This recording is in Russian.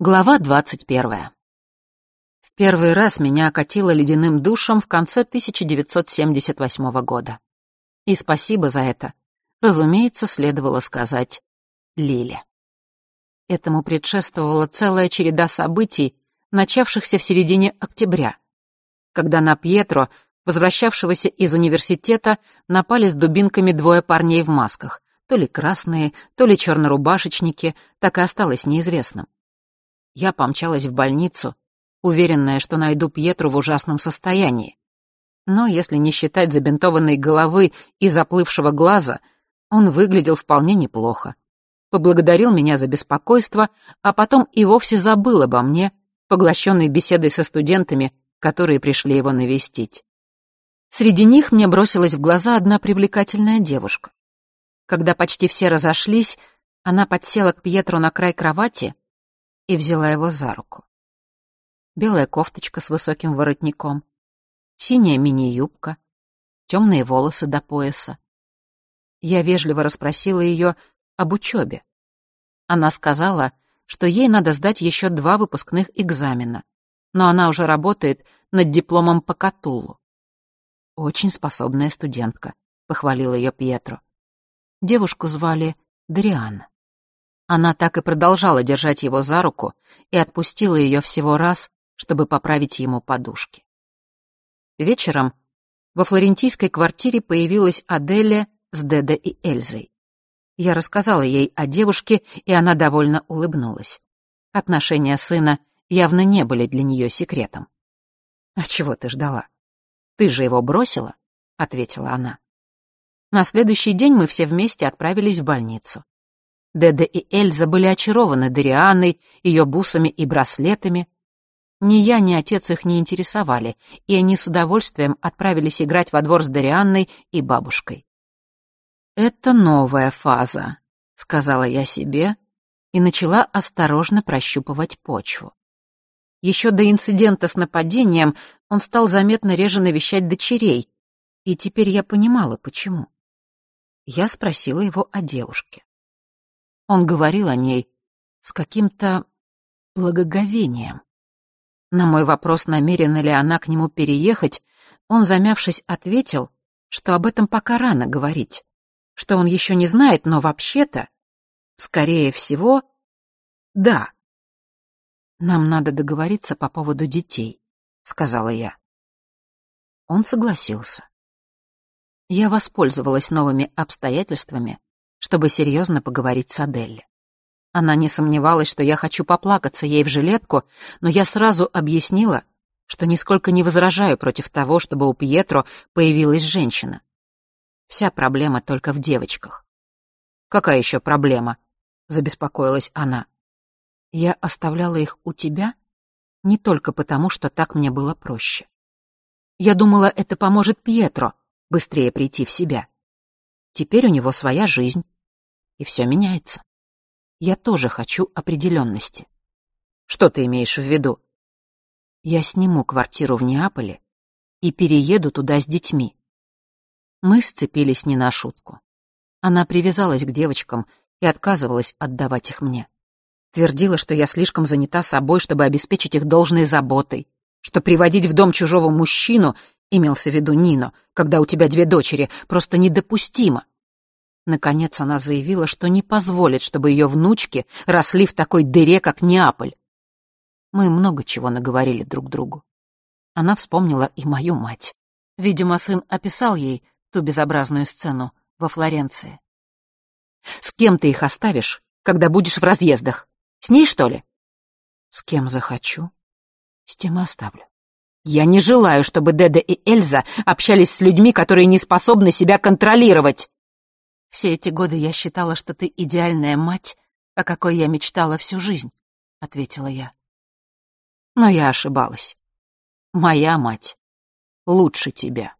Глава двадцать первая. В первый раз меня окатило ледяным душем в конце 1978 года. И спасибо за это, разумеется, следовало сказать Лиле. Этому предшествовала целая череда событий, начавшихся в середине октября, когда на Пьетро, возвращавшегося из университета, напали с дубинками двое парней в масках, то ли красные, то ли чернорубашечники, так и осталось неизвестным. Я помчалась в больницу, уверенная, что найду Пьетру в ужасном состоянии. Но если не считать забинтованной головы и заплывшего глаза, он выглядел вполне неплохо. Поблагодарил меня за беспокойство, а потом и вовсе забыл обо мне, поглощенный беседой со студентами, которые пришли его навестить. Среди них мне бросилась в глаза одна привлекательная девушка. Когда почти все разошлись, она подсела к Пьетру на край кровати и взяла его за руку. Белая кофточка с высоким воротником, синяя мини-юбка, темные волосы до пояса. Я вежливо расспросила ее об учебе. Она сказала, что ей надо сдать еще два выпускных экзамена, но она уже работает над дипломом по Катуллу. «Очень способная студентка», — похвалил ее Пьетро. Девушку звали Дриана. Она так и продолжала держать его за руку и отпустила ее всего раз, чтобы поправить ему подушки. Вечером во флорентийской квартире появилась Аделя с Дедо и Эльзой. Я рассказала ей о девушке, и она довольно улыбнулась. Отношения сына явно не были для нее секретом. «А чего ты ждала? Ты же его бросила?» — ответила она. На следующий день мы все вместе отправились в больницу. Деда и Эльза были очарованы Дарианной, ее бусами и браслетами. Ни я, ни отец их не интересовали, и они с удовольствием отправились играть во двор с Дарианной и бабушкой. «Это новая фаза», — сказала я себе и начала осторожно прощупывать почву. Еще до инцидента с нападением он стал заметно реже навещать дочерей, и теперь я понимала, почему. Я спросила его о девушке. Он говорил о ней с каким-то благоговением. На мой вопрос, намерена ли она к нему переехать, он, замявшись, ответил, что об этом пока рано говорить, что он еще не знает, но вообще-то, скорее всего, да. «Нам надо договориться по поводу детей», — сказала я. Он согласился. Я воспользовалась новыми обстоятельствами чтобы серьезно поговорить с Аделли. Она не сомневалась, что я хочу поплакаться ей в жилетку, но я сразу объяснила, что нисколько не возражаю против того, чтобы у Пьетро появилась женщина. Вся проблема только в девочках. «Какая еще проблема?» — забеспокоилась она. «Я оставляла их у тебя не только потому, что так мне было проще. Я думала, это поможет Пьетро быстрее прийти в себя. Теперь у него своя жизнь, и все меняется. Я тоже хочу определенности. Что ты имеешь в виду? Я сниму квартиру в Неаполе и перееду туда с детьми. Мы сцепились не на шутку. Она привязалась к девочкам и отказывалась отдавать их мне. Твердила, что я слишком занята собой, чтобы обеспечить их должной заботой, что приводить в дом чужого мужчину имелся в виду Нино, когда у тебя две дочери, просто недопустимо. Наконец она заявила, что не позволит, чтобы ее внучки росли в такой дыре, как Неаполь. Мы много чего наговорили друг другу. Она вспомнила и мою мать. Видимо, сын описал ей ту безобразную сцену во Флоренции. «С кем ты их оставишь, когда будешь в разъездах? С ней, что ли?» «С кем захочу, с тем и оставлю». Я не желаю, чтобы Деда и Эльза общались с людьми, которые не способны себя контролировать. Все эти годы я считала, что ты идеальная мать, о какой я мечтала всю жизнь, — ответила я. Но я ошибалась. Моя мать лучше тебя.